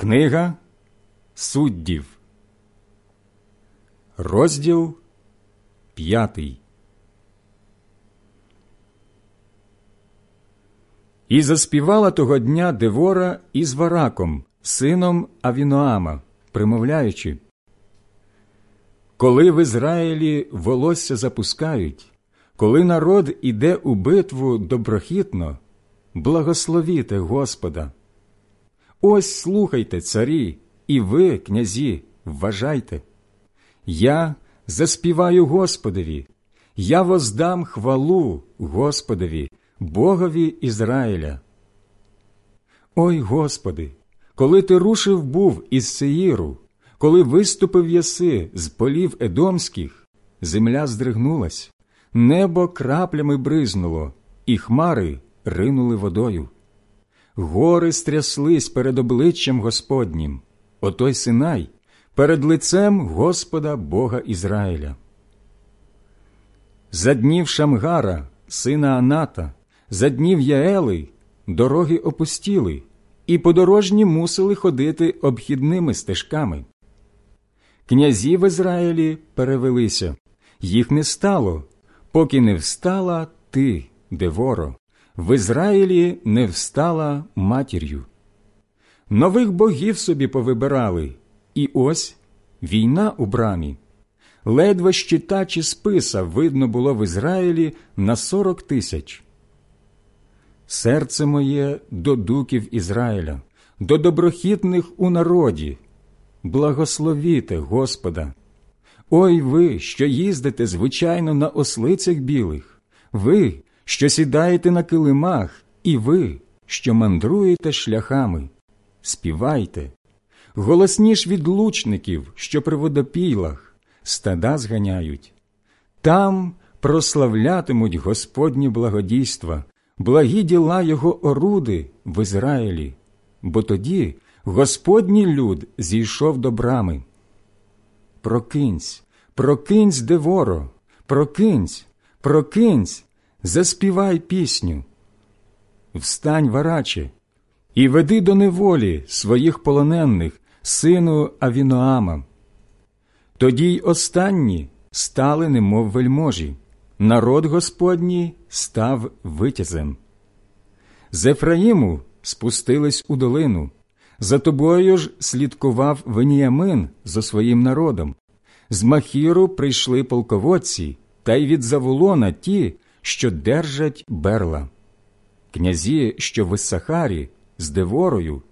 Книга суддів, розділ п'ятий. І заспівала того дня Девора із Вараком, сином Авіноама, примовляючи Коли в Ізраїлі волосся запускають, коли народ іде у битву доброхітно, благословіте Господа. Ось слухайте, царі, і ви, князі, вважайте. Я заспіваю Господові, я воздам хвалу Господові, Богові Ізраїля. Ой Господи, коли ти рушив був із Сеїру, коли виступив єси з полів Едомських, земля здригнулась, небо краплями бризнуло, і хмари ринули водою. Гори стряслись перед обличчям Господнім, отой Синай перед лицем Господа Бога Ізраїля. За днів Шамгара, сина Аната, за днів Яели, дороги опустіли, і подорожні мусили ходити обхідними стежками. Князі в Ізраїлі перевелися, їх не стало, поки не встала ти, Деворо, в Ізраїлі не встала матір'ю. Нових богів собі повибирали, і ось війна у брамі. Ледве щита чи списа видно було в Ізраїлі на сорок тисяч. Серце моє до дуків Ізраїля, до доброхітних у народі. Благословіте Господа. Ой ви, що їздите звичайно на ослицях білих, ви, що сідаєте на килимах, і ви, що мандруєте шляхами, співайте, голосніш від лучників, що при водопілах, стада зганяють. Там прославлятимуть Господні благодійства, благі діла Його оруди в Ізраїлі, бо тоді Господній люд зійшов до брами. Прокинься, прокинься, деворо, прокинься, прокинься, заспівай пісню. Встань, вараче, і веди до неволі своїх полонених, сину Авіноама. Тоді й останні стали, немов вельможі, народ Господній став витязем. З Ефраїму спустились у долину, за тобою ж слідкував Веніямин за своїм народом. З Махіру прийшли полководці, та й від Заволона ті, що держать берла, князі, що в Іссахарі, з Деворою,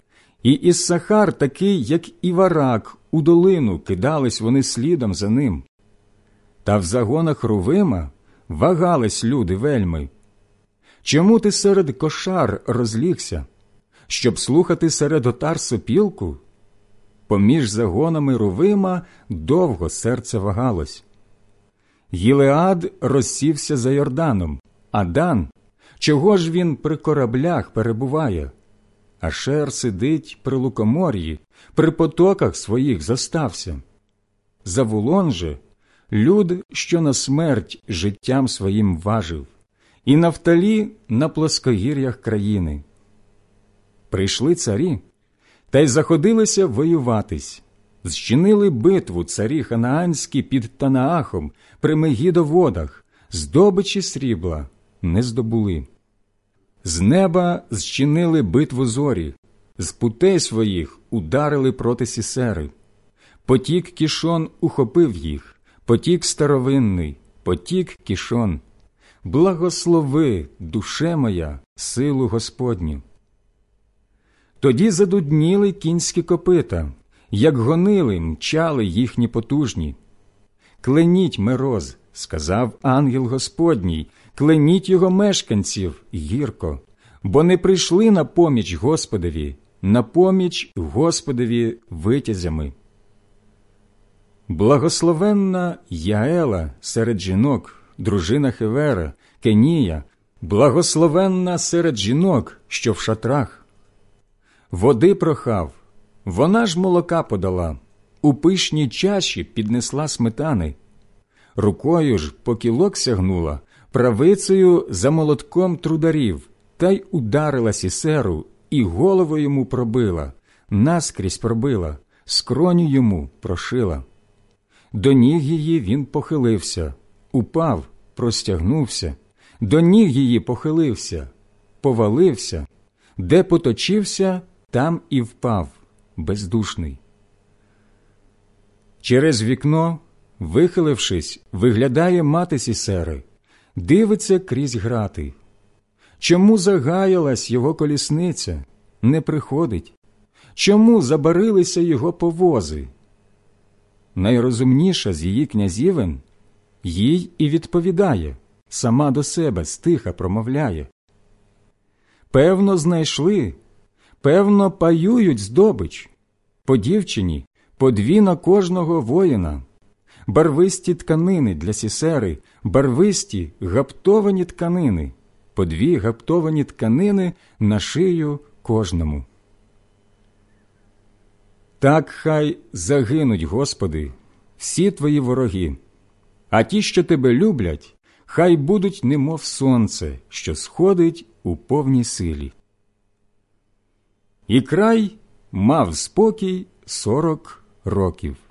і Іссахар такий, як і варак, у долину кидались вони слідом за ним. Та в загонах Рувима вагались люди вельми. Чому ти серед кошар розлігся, щоб слухати серед отар сопілку? Поміж загонами Рувима довго серце вагалось. Гілеад розсівся за Йорданом, а Дан, чого ж він при кораблях перебуває? Ашер сидить при лукомор'ї, при потоках своїх застався. Завулон же люд, що на смерть життям своїм важив, і нафталі на плоскогір'ях країни. Прийшли царі, та й заходилися воюватись зчинили битву царі ханаанські під Танаахом при Мегідоводах, здобичі срібла не здобули. З неба зчинили битву зорі, з путей своїх ударили проти сісери. Потік кішон ухопив їх, потік старовинний, потік кішон. Благослови, душе моя, силу Господню. Тоді задудніли кінські копита, як гонили, мчали їхні потужні. Кленіть мироз, сказав ангел Господній, кленіть його мешканців гірко, бо не прийшли на поміч Господові, на поміч Господові витязями. Благословенна Яела серед жінок, дружина Хевера, Кенія, благословенна серед жінок, що в шатрах. Води прохав, вона ж молока подала, у пишній чаші піднесла сметани. Рукою ж по кілок сягнула, правицею за молотком трударів, та й ударила сісеру, і голову йому пробила, наскрізь пробила, скроню йому прошила. До ніг її він похилився, упав, простягнувся, до ніг її похилився, повалився, де поточився, там і впав, бездушний. Через вікно, вихилившись, виглядає мати сісери, дивиться крізь грати. Чому загаялась його колісниця, не приходить? Чому забарилися його повози? Найрозумніша з її князівен їй і відповідає, сама до себе стиха промовляє. Певно, знайшли, певно, паюють здобич, по дівчині по дві на кожного воїна, барвисті тканини для сісери, барвисті гаптовані тканини, по дві гаптовані тканини на шию кожному. Так хай загинуть, Господи, всі твої вороги, а ті, що тебе люблять, хай будуть немов сонце, що сходить у повній силі. І край мав спокій сорок років.